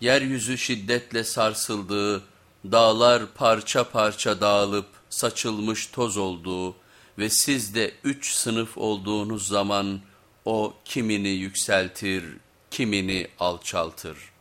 yeryüzü şiddetle sarsıldığı, dağlar parça parça dağılıp saçılmış toz olduğu ve siz de üç sınıf olduğunuz zaman o kimini yükseltir, kimini alçaltır.''